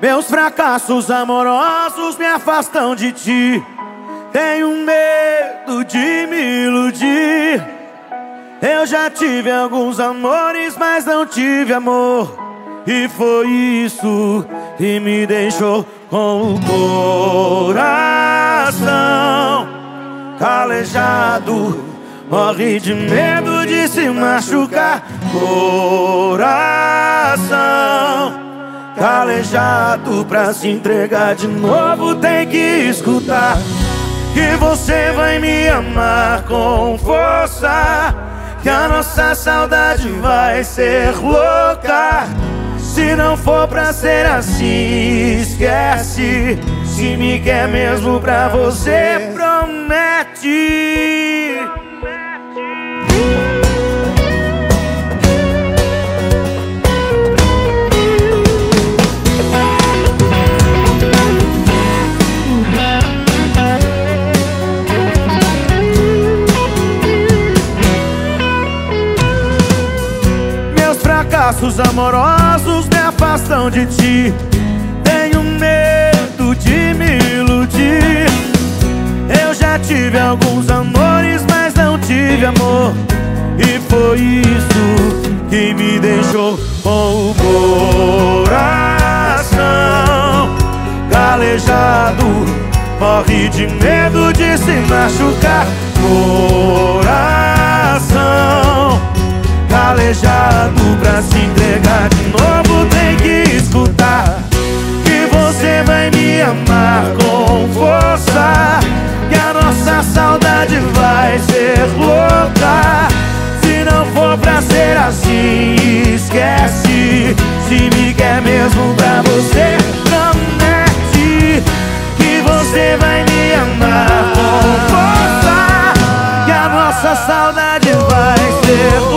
Meus fracassos amorosos me afastam de ti. Tenho medo de me iludir. Eu já tive alguns amores, mas não tive amor. E foi isso que me deixou com o coração calejado. Morre de medo de se machucar. Coração calejado pra se entregar de novo. Tem que escutar que você vai me amar com força. Que a nossa saudade vai ser louca. Se não for pra ser assim, esquece. Se me quer mesmo pra você, promete. fracassos amorosos me afastam de ti. Alguns amores, mas não tive amor. E foi isso que me deixou com o coração calejado. Morre de medo de se machucar. Coração calejado pra se entregar de novo tem que escutar que você vai me amar vontade vai ser louca. Se não for pra ser assim, esquece. Se me quer mesmo pra você, promete Que você vai me amar com força Que a nossa saudade vai ser louca